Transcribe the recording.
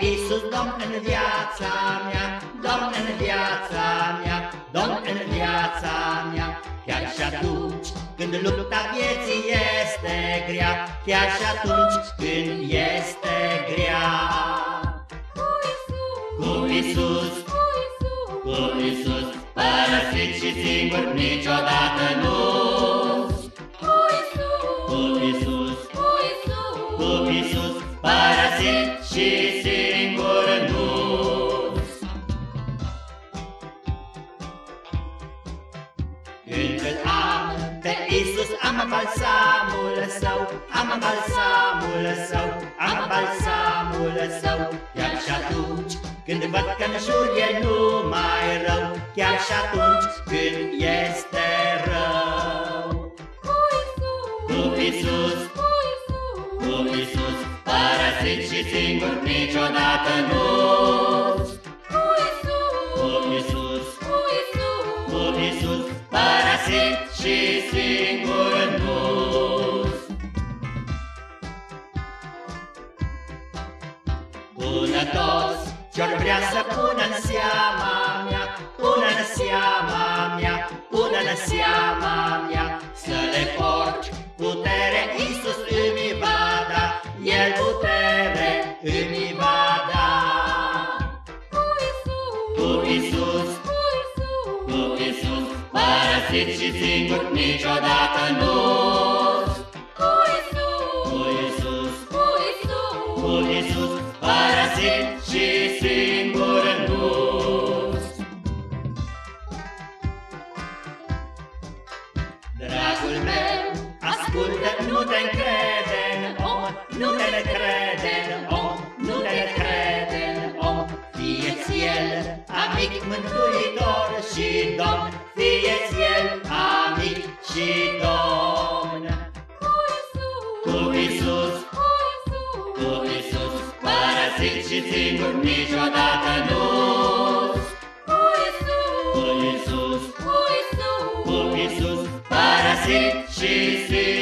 Iisus, Domn în viața mea, Domn în viața mea, Domn în viața mea. Chiar și atunci când lupta vieții este grea, chiar și atunci când este grea. Cu Iisus, cu Iisus, părăsit și singur niciodată nu. Când am pe Isus, am balsamul său, am balsamul său, am balsamul său. Chiar și atunci când văd că în jur e numai rău, chiar și atunci când este rău. Cu Isus, cu Isus, părăsit și singur niciodată nu. Părăsit și singur nu. Bună toți ce-or vrea să pună în seama mea, pună în seama mea, pună în seama mea, să le porci putere Iisus îmi va da, El putere îmi va da. Cu Iisus, părăsit și singur niciodată nu. Cu Iisus, cu Iisus, cu Iisus, cu Iisus părăsit și singur nu Dragul meu, ascultă, nu te încrede în om, nu te încrede în om, nu te încrede în om. Fie-ți el amic mântuitor și domn fie-ți el amic și domn. Cu Iisus, cu Iisus, părăsit și singur niciodată nu. Cu Iisus, cu Iisus, cu Iisus, părăsit și singur.